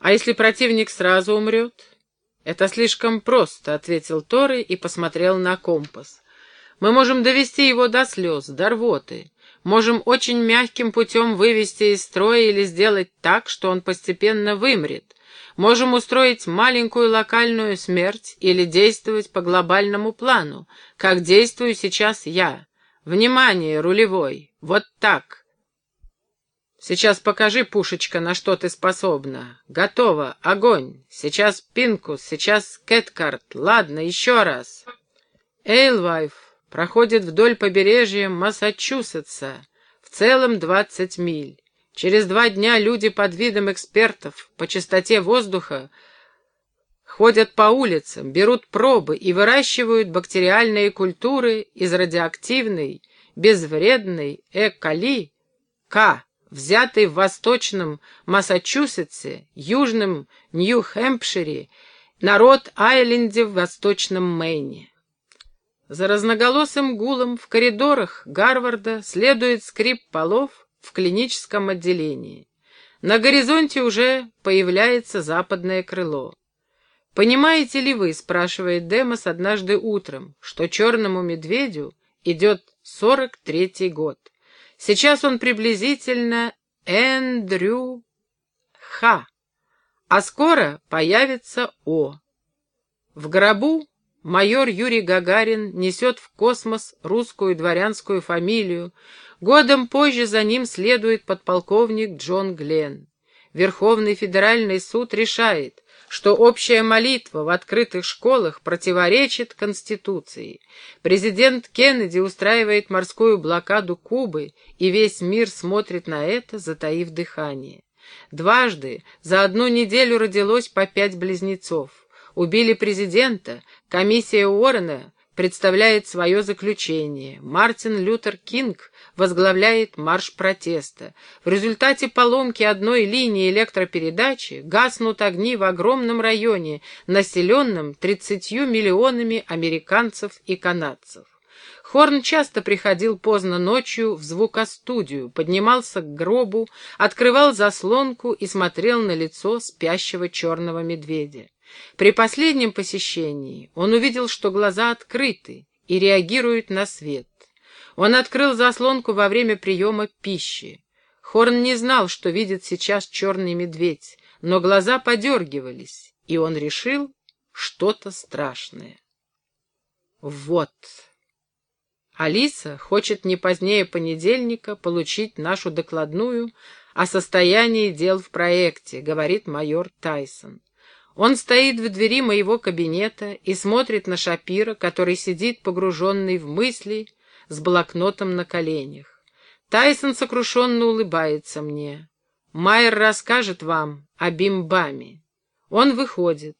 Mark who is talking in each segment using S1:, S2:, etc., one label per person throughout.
S1: А если противник сразу умрет? Это слишком просто, — ответил Торы и посмотрел на компас. Мы можем довести его до слез, до рвоты. Можем очень мягким путем вывести из строя или сделать так, что он постепенно вымрет. Можем устроить маленькую локальную смерть или действовать по глобальному плану, как действую сейчас я. Внимание, рулевой, вот так. Сейчас покажи, пушечка, на что ты способна. Готово, огонь. Сейчас Пинкус, сейчас Кэткарт. Ладно, еще раз. Эйлвайф проходит вдоль побережья Массачусетса, в целом 20 миль. Через два дня люди под видом экспертов по чистоте воздуха ходят по улицам, берут пробы и выращивают бактериальные культуры из радиоактивной, безвредной Э-коли К, взятой в восточном Массачусетсе, южном Нью-Хэмпшире, народ Айленде в восточном Мэйне. За разноголосым гулом в коридорах Гарварда следует скрип полов в клиническом отделении. На горизонте уже появляется западное крыло. «Понимаете ли вы, — спрашивает Демос однажды утром, — что черному медведю идет сорок третий год? Сейчас он приблизительно Эндрю Х, а скоро появится О. В гробу майор Юрий Гагарин несет в космос русскую дворянскую фамилию, годом позже за ним следует подполковник Джон Гленн. Верховный федеральный суд решает, что общая молитва в открытых школах противоречит Конституции. Президент Кеннеди устраивает морскую блокаду Кубы, и весь мир смотрит на это, затаив дыхание. Дважды за одну неделю родилось по пять близнецов. Убили президента, комиссия Уоррена представляет свое заключение. Мартин Лютер Кинг возглавляет марш протеста. В результате поломки одной линии электропередачи гаснут огни в огромном районе, населенном 30 миллионами американцев и канадцев. Хорн часто приходил поздно ночью в звукостудию, поднимался к гробу, открывал заслонку и смотрел на лицо спящего черного медведя. При последнем посещении он увидел, что глаза открыты и реагируют на свет. Он открыл заслонку во время приема пищи. Хорн не знал, что видит сейчас черный медведь, но глаза подергивались, и он решил что-то страшное. Вот. Алиса хочет не позднее понедельника получить нашу докладную о состоянии дел в проекте, говорит майор Тайсон. Он стоит в двери моего кабинета и смотрит на Шапира, который сидит погруженный в мысли с блокнотом на коленях. Тайсон сокрушенно улыбается мне. Майер расскажет вам о Бимбаме. Он выходит.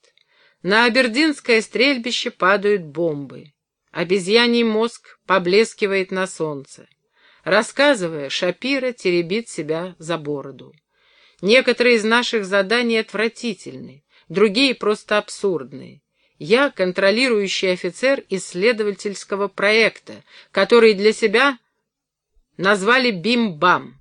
S1: На Абердинское стрельбище падают бомбы. Обезьяний мозг поблескивает на солнце. Рассказывая, Шапира теребит себя за бороду. Некоторые из наших заданий отвратительны другие просто абсурдные. Я контролирующий офицер исследовательского проекта, который для себя назвали «Бим-Бам».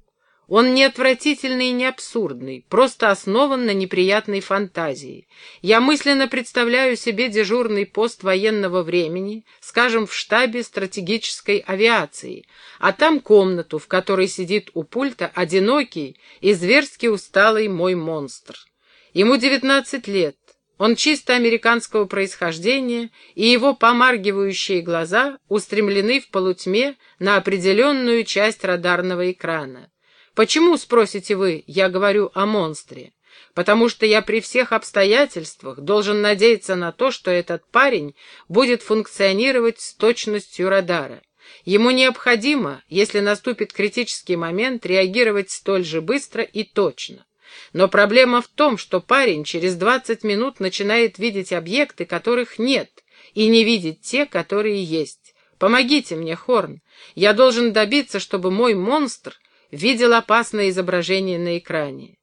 S1: Он не отвратительный и не абсурдный, просто основан на неприятной фантазии. Я мысленно представляю себе дежурный пост военного времени, скажем, в штабе стратегической авиации, а там комнату, в которой сидит у пульта одинокий и зверски усталый мой монстр. Ему девятнадцать лет, он чисто американского происхождения, и его помаргивающие глаза устремлены в полутьме на определенную часть радарного экрана. Почему, спросите вы, я говорю о монстре? Потому что я при всех обстоятельствах должен надеяться на то, что этот парень будет функционировать с точностью радара. Ему необходимо, если наступит критический момент, реагировать столь же быстро и точно. Но проблема в том, что парень через 20 минут начинает видеть объекты, которых нет, и не видеть те, которые есть. Помогите мне, Хорн. Я должен добиться, чтобы мой монстр видел опасное изображение на экране.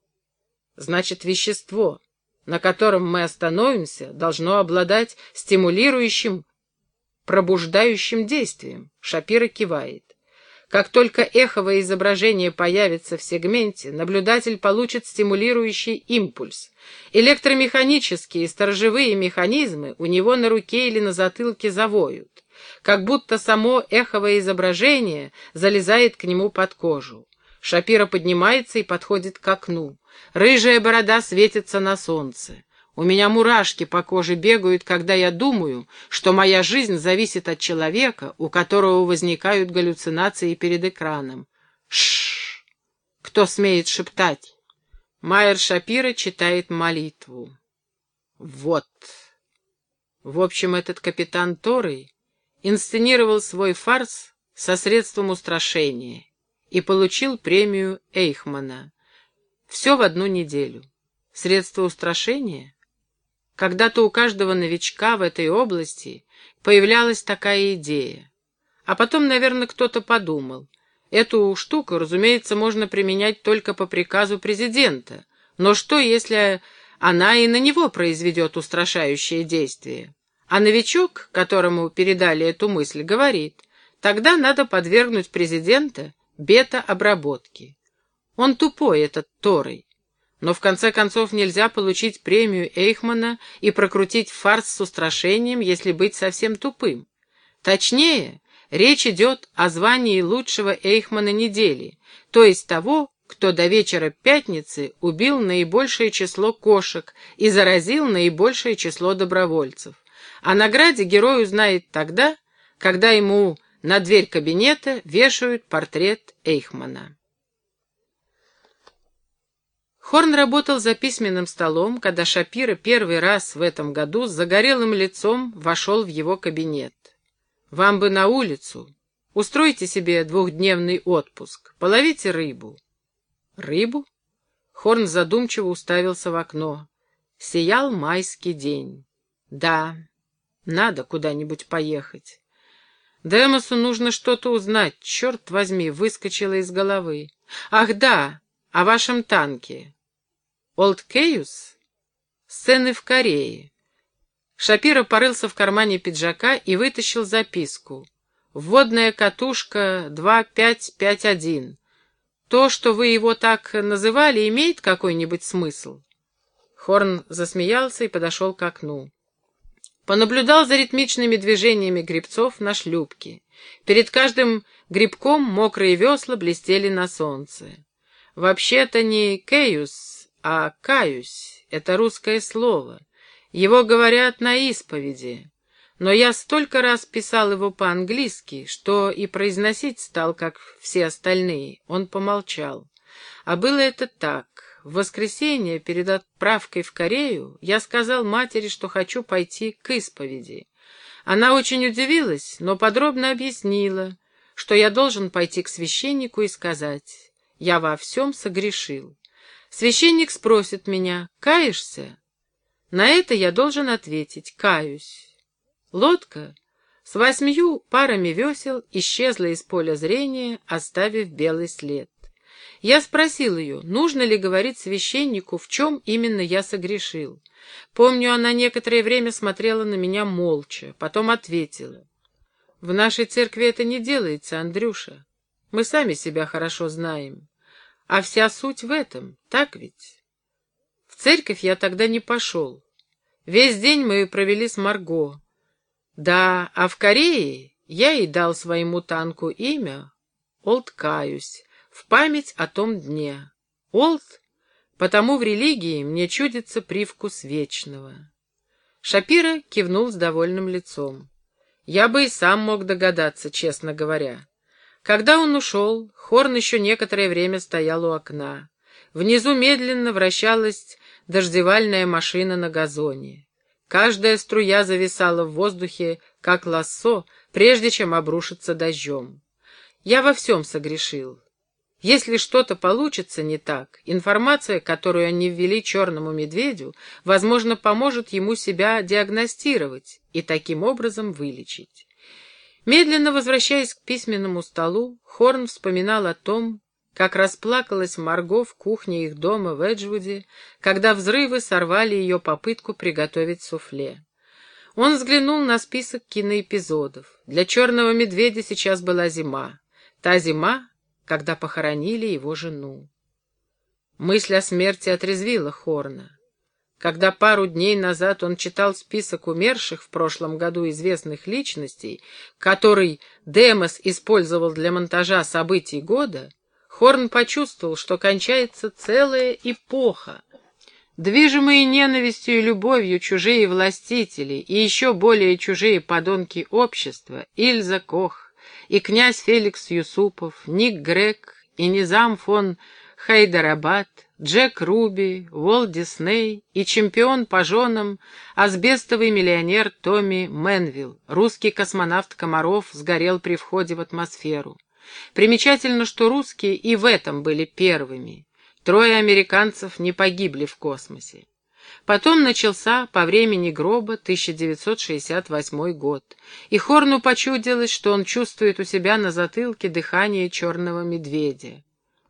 S1: Значит, вещество, на котором мы остановимся, должно обладать стимулирующим, пробуждающим действием. Шапира кивает. Как только эховое изображение появится в сегменте, наблюдатель получит стимулирующий импульс. Электромеханические и сторожевые механизмы у него на руке или на затылке завоют, как будто само эховое изображение залезает к нему под кожу. Шапира поднимается и подходит к окну. Рыжая борода светится на солнце. У меня мурашки по коже бегают, когда я думаю, что моя жизнь зависит от человека, у которого возникают галлюцинации перед экраном. Шш! Кто смеет шептать? Майер Шапира читает молитву. Вот. В общем, этот капитан Торой инсценировал свой фарс со средством устрашения и получил премию Эйхмана. Все в одну неделю. Средство устрашения? Когда-то у каждого новичка в этой области появлялась такая идея. А потом, наверное, кто-то подумал. Эту штуку, разумеется, можно применять только по приказу президента. Но что, если она и на него произведет устрашающее действие? А новичок, которому передали эту мысль, говорит, тогда надо подвергнуть президента бета-обработке. Он тупой, этот Торой. Но в конце концов нельзя получить премию Эйхмана и прокрутить фарс с устрашением, если быть совсем тупым. Точнее, речь идет о звании лучшего Эйхмана недели, то есть того, кто до вечера пятницы убил наибольшее число кошек и заразил наибольшее число добровольцев. О награде герой узнает тогда, когда ему на дверь кабинета вешают портрет Эйхмана. Хорн работал за письменным столом, когда Шапира первый раз в этом году с загорелым лицом вошел в его кабинет. «Вам бы на улицу. Устройте себе двухдневный отпуск. Половите рыбу». «Рыбу?» Хорн задумчиво уставился в окно. Сиял майский день. «Да, надо куда-нибудь поехать». Демосу нужно что-то узнать, черт возьми, выскочило из головы. «Ах да, о вашем танке. Олд Кейус? Сцены в Корее. Шапира порылся в кармане пиджака и вытащил записку. Вводная катушка 2551. То, что вы его так называли, имеет какой-нибудь смысл? Хорн засмеялся и подошел к окну. Понаблюдал за ритмичными движениями грибцов на шлюпке. Перед каждым грибком мокрые весла блестели на солнце. Вообще-то не Кейус, а «каюсь» — это русское слово. Его говорят на исповеди. Но я столько раз писал его по-английски, что и произносить стал, как все остальные. Он помолчал. А было это так. В воскресенье перед отправкой в Корею я сказал матери, что хочу пойти к исповеди. Она очень удивилась, но подробно объяснила, что я должен пойти к священнику и сказать, я во всем согрешил. Священник спросит меня, каешься? На это я должен ответить, каюсь. Лодка с восьмью парами весел исчезла из поля зрения, оставив белый след. Я спросил ее, нужно ли говорить священнику, в чем именно я согрешил. Помню, она некоторое время смотрела на меня молча, потом ответила. «В нашей церкви это не делается, Андрюша. Мы сами себя хорошо знаем. А вся суть в этом, так ведь? В церковь я тогда не пошел. Весь день мы провели с Марго. Да, а в Корее я и дал своему танку имя Олд Каюсь, в память о том дне. Олд, потому в религии мне чудится привкус вечного. Шапира кивнул с довольным лицом. Я бы и сам мог догадаться, честно говоря. Когда он ушел, Хорн еще некоторое время стоял у окна. Внизу медленно вращалась дождевальная машина на газоне. Каждая струя зависала в воздухе, как лассо, прежде чем обрушиться дождем. Я во всем согрешил. Если что-то получится не так, информация, которую они ввели черному медведю, возможно, поможет ему себя диагностировать и таким образом вылечить. Медленно возвращаясь к письменному столу, Хорн вспоминал о том, как расплакалась Марго в кухне их дома в Эджвуде, когда взрывы сорвали ее попытку приготовить суфле. Он взглянул на список киноэпизодов. Для «Черного медведя» сейчас была зима. Та зима, когда похоронили его жену. Мысль о смерти отрезвила Хорна. Когда пару дней назад он читал список умерших в прошлом году известных личностей, который Демос использовал для монтажа событий года, Хорн почувствовал, что кончается целая эпоха. Движимые ненавистью и любовью чужие властители и еще более чужие подонки общества, Ильза Кох и князь Феликс Юсупов, Ник Грек и Низам фон Хайдарабад, Джек Руби, Уолт Дисней и чемпион по женам, асбестовый миллионер Томми Мэнвилл, русский космонавт Комаров, сгорел при входе в атмосферу. Примечательно, что русские и в этом были первыми. Трое американцев не погибли в космосе. Потом начался по времени гроба 1968 год, и Хорну почудилось, что он чувствует у себя на затылке дыхание черного медведя.